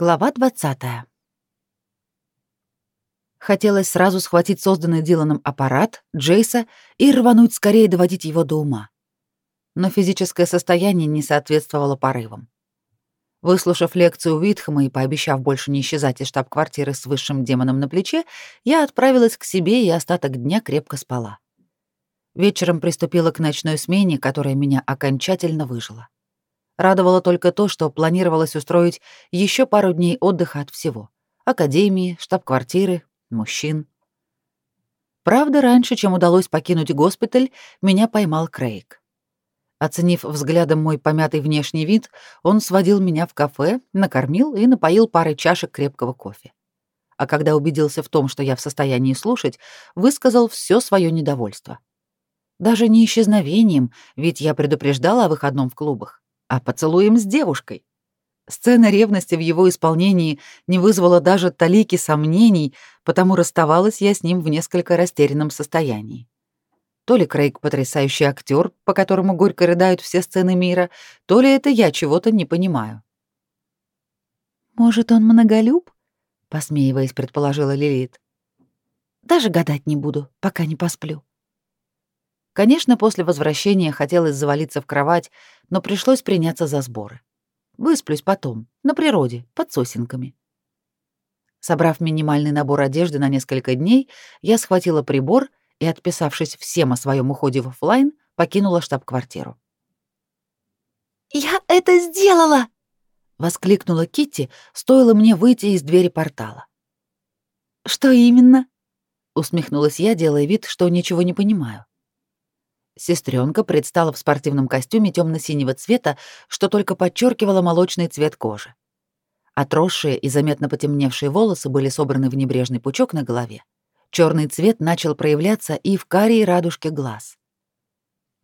Глава 20. Хотелось сразу схватить созданный Диланом аппарат, Джейса, и рвануть скорее доводить его до ума. Но физическое состояние не соответствовало порывам. Выслушав лекцию Уитхэма и пообещав больше не исчезать из штаб-квартиры с высшим демоном на плече, я отправилась к себе и остаток дня крепко спала. Вечером приступила к ночной смене, которая меня окончательно выжила. Радовало только то, что планировалось устроить еще пару дней отдыха от всего. Академии, штаб-квартиры, мужчин. Правда, раньше, чем удалось покинуть госпиталь, меня поймал Крейг. Оценив взглядом мой помятый внешний вид, он сводил меня в кафе, накормил и напоил парой чашек крепкого кофе. А когда убедился в том, что я в состоянии слушать, высказал все свое недовольство. Даже не исчезновением, ведь я предупреждала о выходном в клубах а поцелуем с девушкой. Сцена ревности в его исполнении не вызвала даже талики сомнений, потому расставалась я с ним в несколько растерянном состоянии. То ли Крейг потрясающий актер, по которому горько рыдают все сцены мира, то ли это я чего-то не понимаю. «Может, он многолюб?» — посмеиваясь, предположила Лилит. «Даже гадать не буду, пока не посплю». Конечно, после возвращения хотелось завалиться в кровать, но пришлось приняться за сборы. Высплюсь потом, на природе, под сосенками. Собрав минимальный набор одежды на несколько дней, я схватила прибор и, отписавшись всем о своем уходе в офлайн, покинула штаб-квартиру. «Я это сделала!» — воскликнула Китти, стоило мне выйти из двери портала. «Что именно?» — усмехнулась я, делая вид, что ничего не понимаю. Сестренка предстала в спортивном костюме темно-синего цвета, что только подчеркивало молочный цвет кожи. Отросшие и заметно потемневшие волосы были собраны в небрежный пучок на голове. Черный цвет начал проявляться и в карии радужке глаз.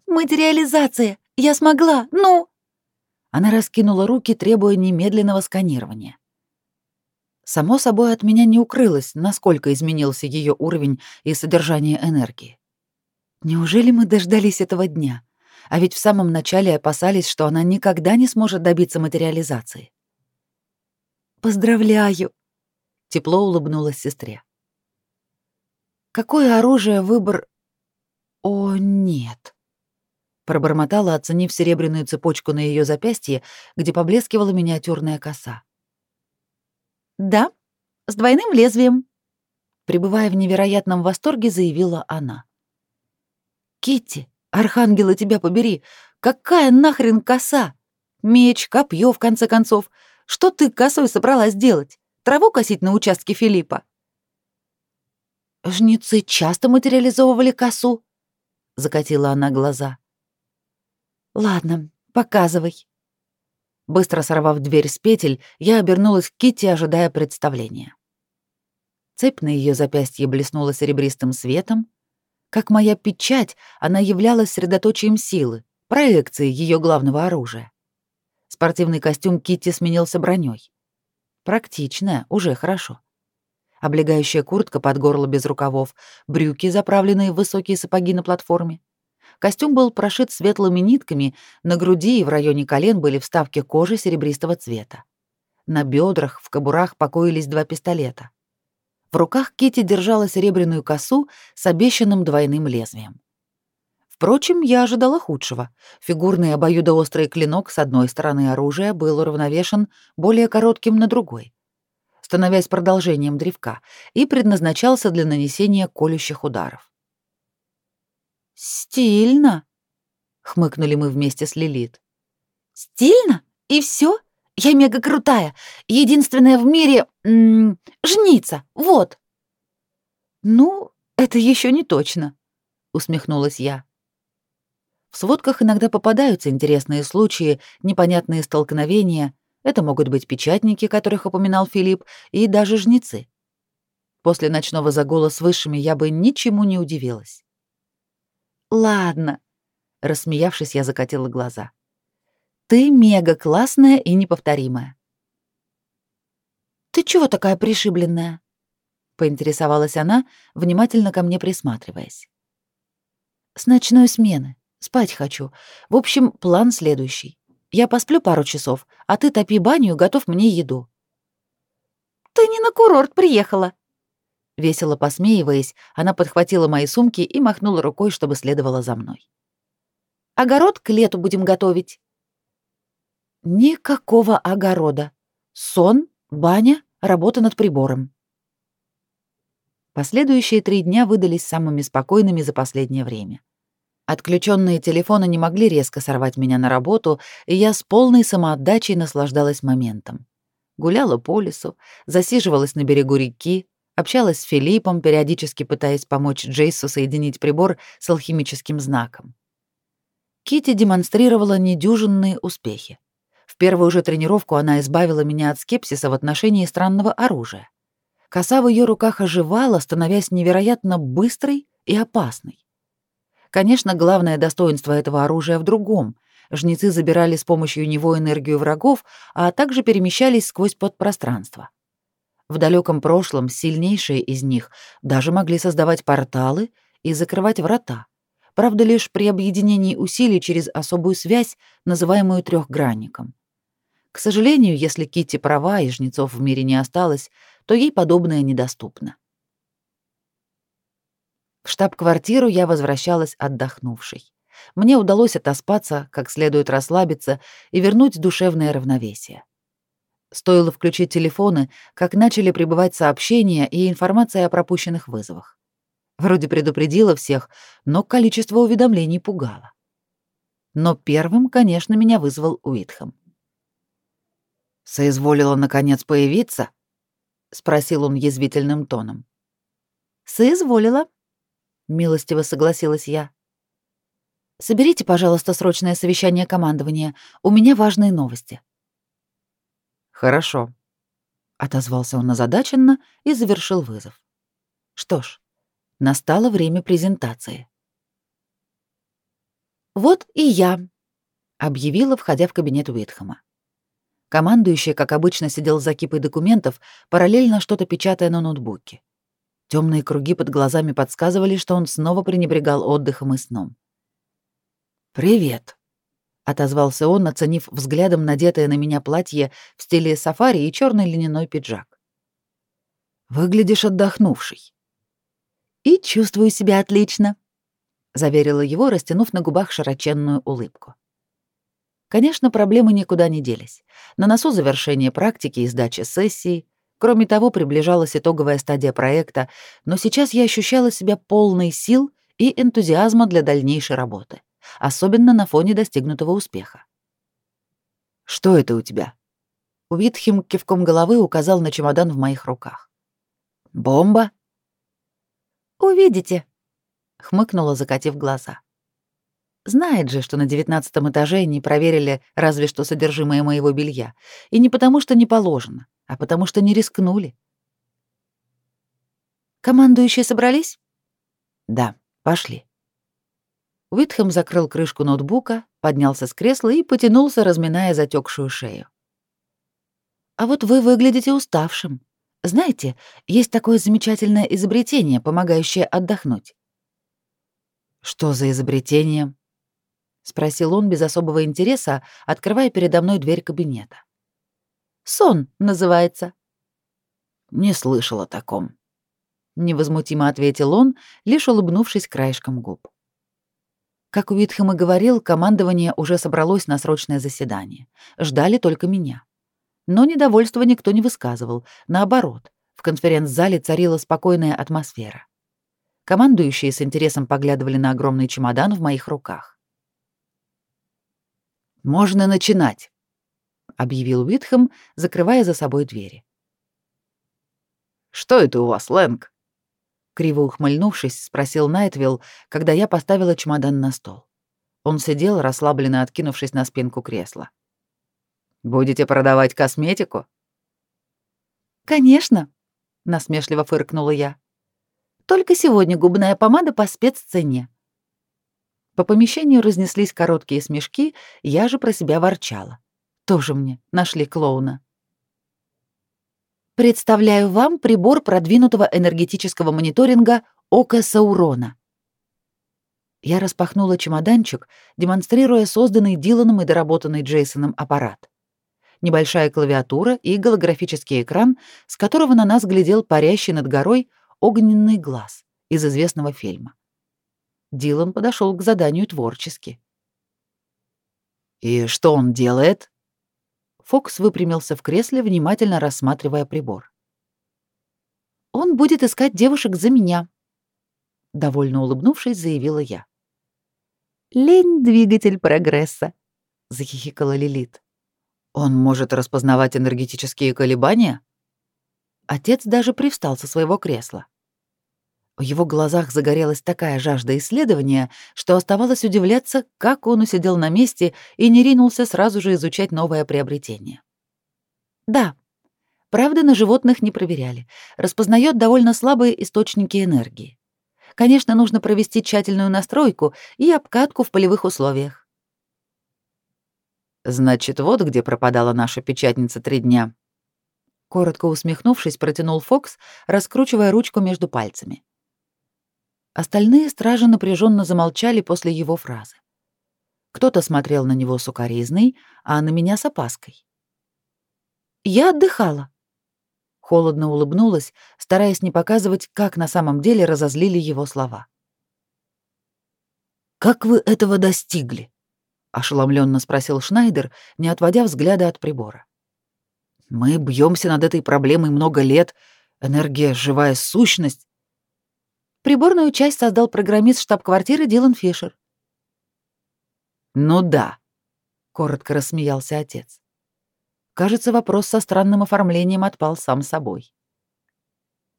«Материализация! Я смогла! Ну!» Она раскинула руки, требуя немедленного сканирования. Само собой, от меня не укрылось, насколько изменился ее уровень и содержание энергии. Неужели мы дождались этого дня? А ведь в самом начале опасались, что она никогда не сможет добиться материализации. «Поздравляю!» — тепло улыбнулась сестре. «Какое оружие выбор...» «О, нет!» Пробормотала, оценив серебряную цепочку на ее запястье, где поблескивала миниатюрная коса. «Да, с двойным лезвием», пребывая в невероятном восторге, заявила она. Китти, архангела тебя побери, какая нахрен коса? Меч, копье, в конце концов. Что ты косой собралась делать? Траву косить на участке Филиппа? Жнецы часто материализовывали косу, закатила она глаза. Ладно, показывай. Быстро сорвав дверь с петель, я обернулась к Китти, ожидая представления. Цепь на ее запястье блеснула серебристым светом, как моя печать, она являлась средоточием силы, проекцией ее главного оружия. Спортивный костюм Китти сменился броней. Практичная, уже хорошо. Облегающая куртка под горло без рукавов, брюки, заправленные в высокие сапоги на платформе. Костюм был прошит светлыми нитками, на груди и в районе колен были вставки кожи серебристого цвета. На бедрах в кобурах покоились два пистолета. В руках Кити держала серебряную косу с обещанным двойным лезвием. Впрочем, я ожидала худшего. Фигурный обоюдоострый клинок с одной стороны оружия был уравновешен более коротким на другой, становясь продолжением древка, и предназначался для нанесения колющих ударов. «Стильно!» — хмыкнули мы вместе с Лилит. «Стильно? И все? Я мега крутая, единственная в мире м жница. Вот. Ну, это еще не точно, усмехнулась я. В сводках иногда попадаются интересные случаи, непонятные столкновения. Это могут быть печатники, которых упоминал Филипп, и даже жнецы. После ночного загула с высшими я бы ничему не удивилась. Ладно, рассмеявшись, я закатила глаза. Ты мега классная и неповторимая. Ты чего такая пришибленная? поинтересовалась она, внимательно ко мне присматриваясь. С ночной смены. Спать хочу. В общем, план следующий. Я посплю пару часов, а ты топи баню готов мне еду. ты не на курорт приехала!» Весело посмеиваясь, она подхватила мои сумки и махнула рукой, чтобы следовала за мной. «Огород к лету будем готовить». Никакого огорода. Сон, баня, работа над прибором. Последующие три дня выдались самыми спокойными за последнее время. Отключенные телефоны не могли резко сорвать меня на работу, и я с полной самоотдачей наслаждалась моментом. Гуляла по лесу, засиживалась на берегу реки, общалась с Филиппом, периодически пытаясь помочь Джейсу соединить прибор с алхимическим знаком. Кити демонстрировала недюжинные успехи. Первую же тренировку она избавила меня от скепсиса в отношении странного оружия. Коса в ее руках оживала, становясь невероятно быстрой и опасной. Конечно, главное достоинство этого оружия в другом. Жнецы забирали с помощью него энергию врагов, а также перемещались сквозь подпространство. В далеком прошлом сильнейшие из них даже могли создавать порталы и закрывать врата. Правда, лишь при объединении усилий через особую связь, называемую трехгранником. К сожалению, если Кити права и жнецов в мире не осталось, то ей подобное недоступно. В штаб-квартиру я возвращалась отдохнувшей. Мне удалось отоспаться, как следует расслабиться и вернуть душевное равновесие. Стоило включить телефоны, как начали прибывать сообщения и информация о пропущенных вызовах. Вроде предупредила всех, но количество уведомлений пугало. Но первым, конечно, меня вызвал Уитхэм. «Соизволила, наконец, появиться?» — спросил он язвительным тоном. «Соизволила», — милостиво согласилась я. «Соберите, пожалуйста, срочное совещание командования. У меня важные новости». «Хорошо», — отозвался он озадаченно и завершил вызов. Что ж, настало время презентации. «Вот и я», — объявила, входя в кабинет Уитхэма. Командующий, как обычно, сидел за кипой документов, параллельно что-то печатая на ноутбуке. Темные круги под глазами подсказывали, что он снова пренебрегал отдыхом и сном. «Привет», — отозвался он, оценив взглядом надетое на меня платье в стиле сафари и черный льняной пиджак. «Выглядишь отдохнувший». «И чувствую себя отлично», — заверила его, растянув на губах широченную улыбку. Конечно, проблемы никуда не делись. На носу завершение практики и сдача сессии. Кроме того, приближалась итоговая стадия проекта, но сейчас я ощущала себя полной сил и энтузиазма для дальнейшей работы, особенно на фоне достигнутого успеха. «Что это у тебя?» Уитхем кивком головы указал на чемодан в моих руках. «Бомба?» «Увидите», — хмыкнула, закатив глаза. Знает же, что на девятнадцатом этаже не проверили разве что содержимое моего белья. И не потому, что не положено, а потому, что не рискнули. «Командующие собрались?» «Да, пошли». Уитхэм закрыл крышку ноутбука, поднялся с кресла и потянулся, разминая затекшую шею. «А вот вы выглядите уставшим. Знаете, есть такое замечательное изобретение, помогающее отдохнуть». «Что за изобретение?» — спросил он без особого интереса, открывая передо мной дверь кабинета. «Сон называется». «Не слышал о таком», — невозмутимо ответил он, лишь улыбнувшись краешком губ. Как Уитхэм и говорил, командование уже собралось на срочное заседание. Ждали только меня. Но недовольства никто не высказывал. Наоборот, в конференц-зале царила спокойная атмосфера. Командующие с интересом поглядывали на огромный чемодан в моих руках. «Можно начинать», — объявил Уитхэм, закрывая за собой двери. «Что это у вас, Лэнг?» Криво ухмыльнувшись, спросил Найтвилл, когда я поставила чемодан на стол. Он сидел, расслабленно откинувшись на спинку кресла. «Будете продавать косметику?» «Конечно», — насмешливо фыркнула я. «Только сегодня губная помада по спеццене. По помещению разнеслись короткие смешки, я же про себя ворчала. Тоже мне нашли клоуна. Представляю вам прибор продвинутого энергетического мониторинга Ока Саурона. Я распахнула чемоданчик, демонстрируя созданный Диланом и доработанный Джейсоном аппарат. небольшая клавиатура и голографический экран, с которого на нас глядел парящий над горой огненный глаз из известного фильма. Дилан подошел к заданию творчески. «И что он делает?» Фокс выпрямился в кресле, внимательно рассматривая прибор. «Он будет искать девушек за меня», — довольно улыбнувшись, заявила я. «Лень — двигатель прогресса», — захихикала Лилит. «Он может распознавать энергетические колебания?» Отец даже привстал со своего кресла. В его глазах загорелась такая жажда исследования, что оставалось удивляться, как он усидел на месте и не ринулся сразу же изучать новое приобретение. Да, правда, на животных не проверяли. Распознает довольно слабые источники энергии. Конечно, нужно провести тщательную настройку и обкатку в полевых условиях. Значит, вот где пропадала наша печатница три дня. Коротко усмехнувшись, протянул Фокс, раскручивая ручку между пальцами. Остальные стражи напряженно замолчали после его фразы. Кто-то смотрел на него с укоризной, а на меня с опаской. «Я отдыхала», — холодно улыбнулась, стараясь не показывать, как на самом деле разозлили его слова. «Как вы этого достигли?» — ошеломленно спросил Шнайдер, не отводя взгляда от прибора. «Мы бьемся над этой проблемой много лет. Энергия — живая сущность. Приборную часть создал программист штаб-квартиры Дилан Фишер. «Ну да», — коротко рассмеялся отец. Кажется, вопрос со странным оформлением отпал сам собой.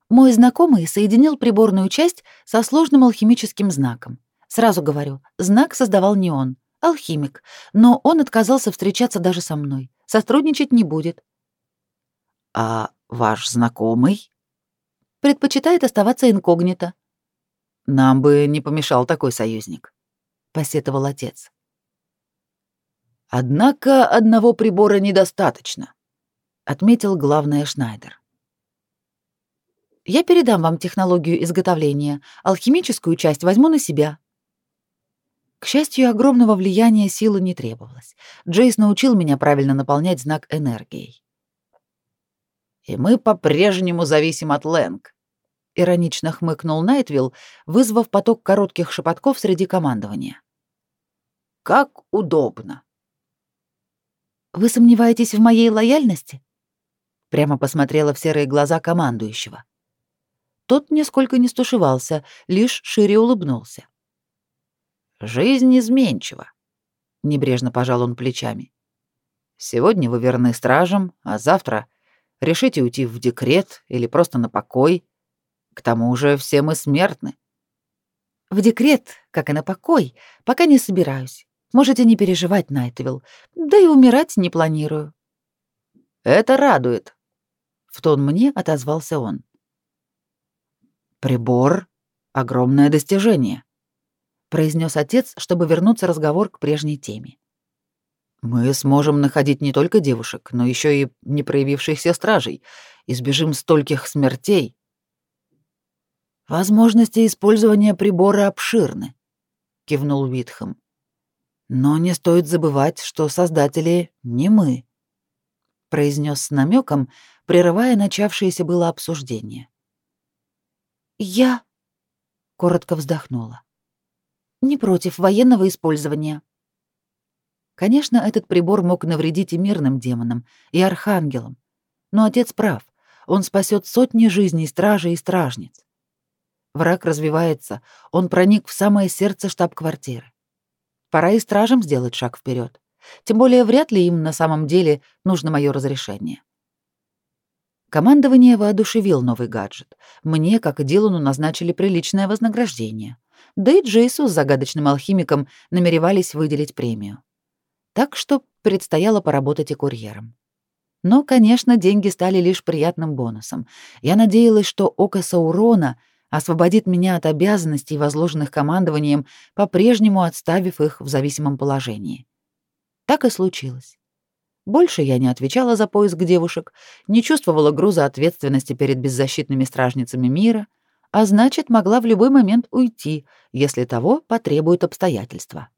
Мой знакомый соединил приборную часть со сложным алхимическим знаком. Сразу говорю, знак создавал не он, алхимик, но он отказался встречаться даже со мной. Сотрудничать не будет. А ваш знакомый? Предпочитает оставаться инкогнито. Нам бы не помешал такой союзник, посетовал отец. Однако одного прибора недостаточно, отметил главное Шнайдер. Я передам вам технологию изготовления, алхимическую часть возьму на себя. К счастью, огромного влияния силы не требовалось. Джейс научил меня правильно наполнять знак энергией. И мы по-прежнему зависим от Лэнг, иронично хмыкнул Найтвилл, вызвав поток коротких шепотков среди командования. Как удобно. Вы сомневаетесь в моей лояльности? Прямо посмотрела в серые глаза командующего. Тот нисколько не стушевался, лишь шире улыбнулся. Жизнь изменчива, небрежно пожал он плечами. Сегодня вы верны стражам, а завтра решите уйти в декрет или просто на покой. К тому же все мы смертны. В декрет, как и на покой, пока не собираюсь. Можете не переживать, Найтвилл. Да и умирать не планирую. Это радует. В тон мне отозвался он. Прибор — огромное достижение, произнес отец, чтобы вернуться разговор к прежней теме. Мы сможем находить не только девушек, но еще и не проявившихся стражей, избежим стольких смертей. Возможности использования прибора обширны, кивнул Витхам. Но не стоит забывать, что создатели не мы, произнес с намеком, прерывая начавшееся было обсуждение. Я коротко вздохнула. Не против военного использования. Конечно, этот прибор мог навредить и мирным демонам, и архангелам. Но отец прав. Он спасет сотни жизней стражей и стражниц. Враг развивается, он проник в самое сердце штаб-квартиры. Пора и стражам сделать шаг вперед. Тем более вряд ли им на самом деле нужно мое разрешение. Командование воодушевил новый гаджет. Мне, как и Дилану, назначили приличное вознаграждение. Да и Джейсу с загадочным алхимиком намеревались выделить премию. Так что предстояло поработать и курьером. Но, конечно, деньги стали лишь приятным бонусом. Я надеялась, что око Саурона — освободит меня от обязанностей, возложенных командованием, по-прежнему отставив их в зависимом положении. Так и случилось. Больше я не отвечала за поиск девушек, не чувствовала груза ответственности перед беззащитными стражницами мира, а значит, могла в любой момент уйти, если того потребуют обстоятельства.